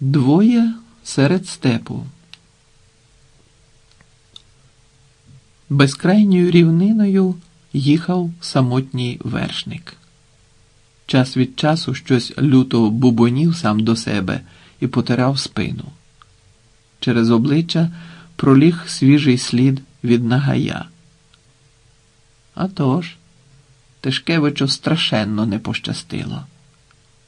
Двоє серед степу. Безкрайньою рівниною їхав самотній вершник. Час від часу щось люто бубонів сам до себе і потирав спину. Через обличчя проліг свіжий слід від нагая. А тож, Тишкевичу страшенно не пощастило.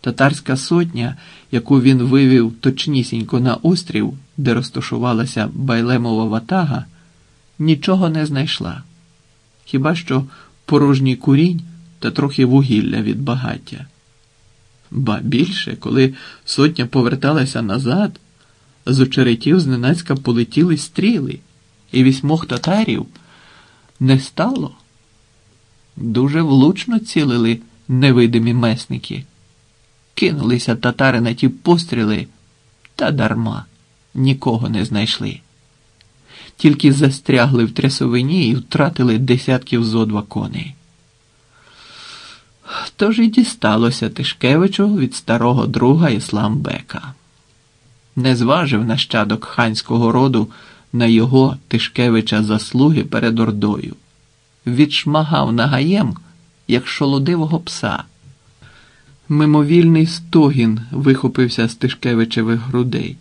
Татарська сотня, яку він вивів точнісінько на острів, де розташувалася байлемова ватага, нічого не знайшла. Хіба що порожній курінь та трохи вугілля від багаття. Ба більше, коли сотня поверталася назад, з очеретів зненацька полетіли стріли, і вісьмох татарів не стало. Дуже влучно цілили невидимі месники. Кинулися татари на ті постріли, та дарма нікого не знайшли. Тільки застрягли в трясовині і втратили десятків зо два коней. Тож і дісталося Тишкевичу від старого друга Ісламбека. Не зважив нащадок ханського роду на його Тишкевича заслуги перед Ордою. Відшмагав нагаєм, як шолодивого пса. Мимовільний стогін вихопився з Тишкевичевих грудей.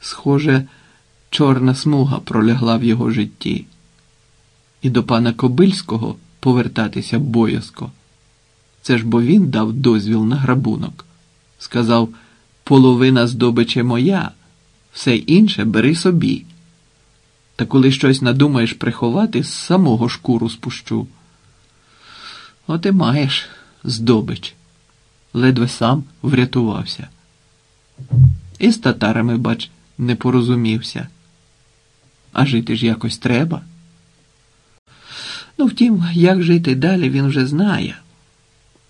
Схоже, чорна смуга пролягла в його житті. І до пана Кобильського повертатися боязко. Це ж бо він дав дозвіл на грабунок. Сказав, половина здобичі моя, все інше бери собі. Та коли щось надумаєш приховати, з самого шкуру спущу. От і маєш здобич. Ледве сам врятувався. І з татарами, бач, не порозумівся. А жити ж якось треба. Ну, втім, як жити далі, він вже знає.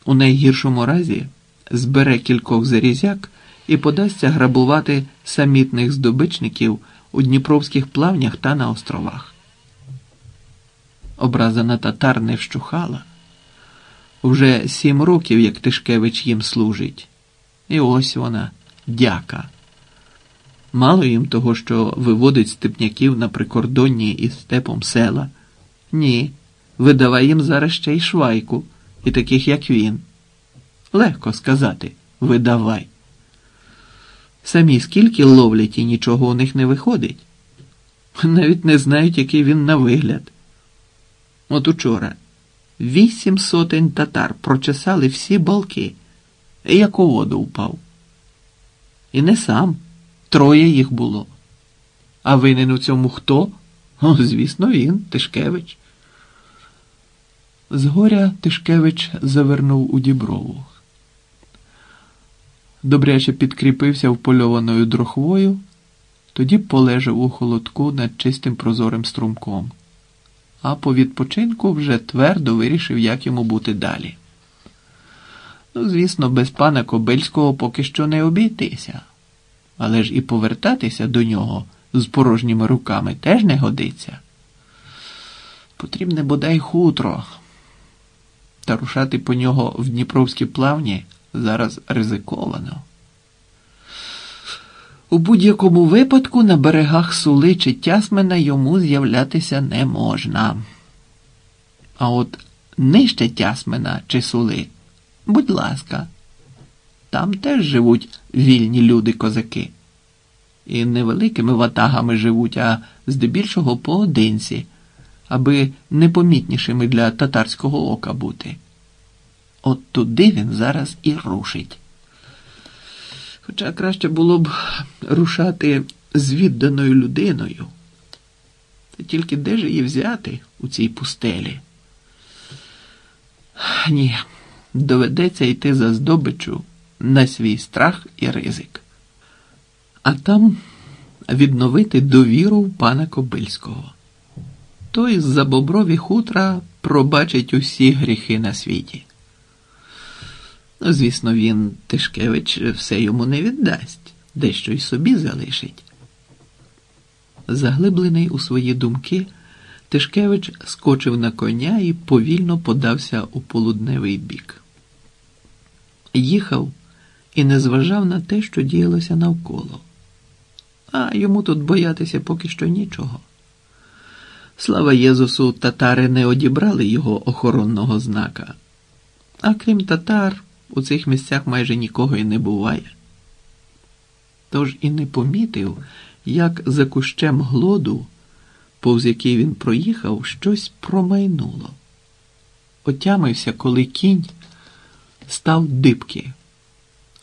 У найгіршому разі збере кількох зарізяк і подасться грабувати самітних здобичників у дніпровських плавнях та на островах. Образа на татар не вщухала. Вже сім років, як Тишкевич їм служить. І ось вона, дяка. Мало їм того, що виводить степняків на прикордонні із степом села. Ні, видавай їм зараз ще й швайку, і таких, як він. Легко сказати видавай. Самі скільки ловлять і нічого у них не виходить. Навіть не знають, який він на вигляд. От учора вісім сотень татар прочесали всі балки, як у воду впав. І не сам, троє їх було. А винен у цьому хто? О, звісно, він, Тишкевич. Згоря Тишкевич завернув у діброву добряче підкріпився впольованою дрохвою, тоді полежав у холодку над чистим прозорим струмком, а по відпочинку вже твердо вирішив, як йому бути далі. Ну, звісно, без пана Кобельського поки що не обійтися, але ж і повертатися до нього з порожніми руками теж не годиться. Потрібне бодай хутро, та рушати по нього в Дніпровські плавні зараз ризиковано. У будь-якому випадку на берегах Сули чи Тясмина йому з'являтися не можна. А от нижче Тясмина чи Сули, будь ласка, там теж живуть вільні люди-козаки. І невеликими ватагами живуть, а здебільшого поодинці, аби непомітнішими для татарського ока бути. От туди він зараз і рушить. Хоча краще було б рушати з відданою людиною. Та тільки де ж її взяти у цій пустелі? Ні, доведеться йти за здобичу на свій страх і ризик. А там відновити довіру пана Кобильського. Той з за боброві хутра пробачить усі гріхи на світі. Ну, звісно, він, Тишкевич, все йому не віддасть, дещо й собі залишить. Заглиблений у свої думки, Тишкевич скочив на коня і повільно подався у полудневий бік. Їхав і не зважав на те, що діялося навколо. А йому тут боятися поки що нічого. Слава Єзусу, татари не одібрали його охоронного знака. А крім татар, у цих місцях майже нікого і не буває. Тож і не помітив, як за кущем глоду, повз який він проїхав, щось промайнуло. Отямився, коли кінь став дибки.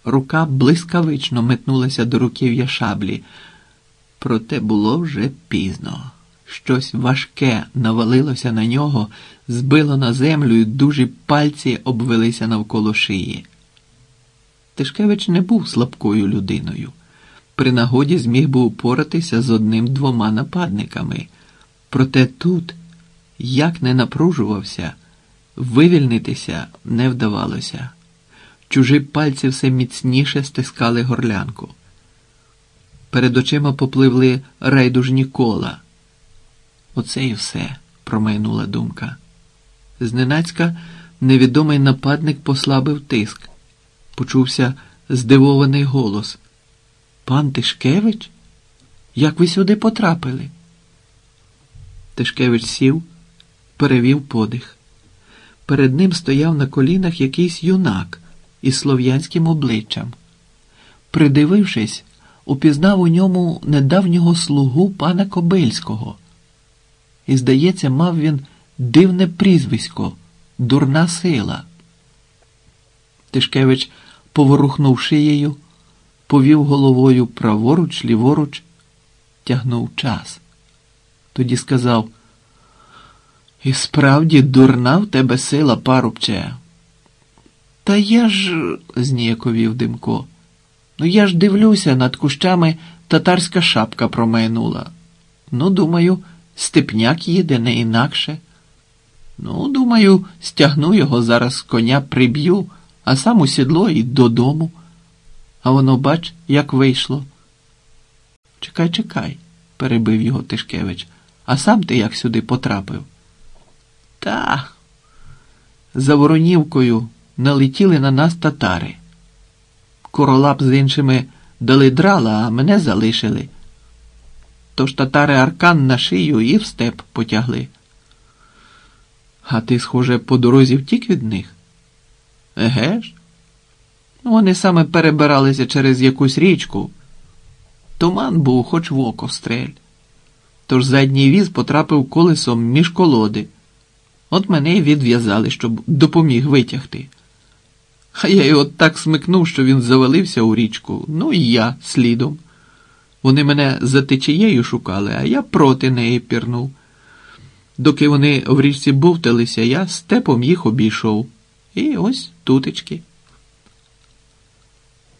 Рука блискавично метнулася до руків'я шаблі, проте було вже пізно. Щось важке навалилося на нього, збило на землю і дужі пальці обвелися навколо шиї. Тишкевич не був слабкою людиною. При нагоді зміг би упоратися з одним-двома нападниками. Проте тут, як не напружувався, вивільнитися не вдавалося. Чужі пальці все міцніше стискали горлянку. Перед очима попливли райдужні кола. Оце і все, промайнула думка. Зненацька невідомий нападник послабив тиск. Почувся здивований голос. Пан Тишкевич? Як ви сюди потрапили? Тишкевич сів, перевів подих. Перед ним стояв на колінах якийсь юнак із слов'янським обличчям. Придивившись, упізнав у ньому недавнього слугу пана Кобильського. І, здається, мав він дивне прізвисько, дурна сила. Тишкевич поворухнув шиєю, повів головою праворуч, ліворуч, тягнув час. Тоді сказав: І справді дурна в тебе сила, парубче. Та я ж, зніяковів Димко, ну я ж дивлюся, над кущами татарська шапка промайнула. Ну, думаю, степняк їде не інакше. Ну, думаю, стягну його зараз з коня приб'ю, а сам у сідло і додому. А воно, бач, як вийшло. Чекай, чекай, перебив його Тишкевич. А сам ти як сюди потрапив? Та, за Воронівкою налетіли на нас татари. Королап з іншими дали драла, а мене залишили. Тож татари аркан на шию і в степ потягли. А ти, схоже, по дорозі втік від них? Еге ж? Вони саме перебиралися через якусь річку. Туман був, хоч в око стрель. Тож задній віз потрапив колесом між колоди. От мене й відв'язали, щоб допоміг витягти. А я його так смикнув, що він завалився у річку, ну і я слідом. Вони мене за течією шукали, а я проти неї пірнув. Доки вони в річці бовталися, я степом їх обійшов. І ось тутечки.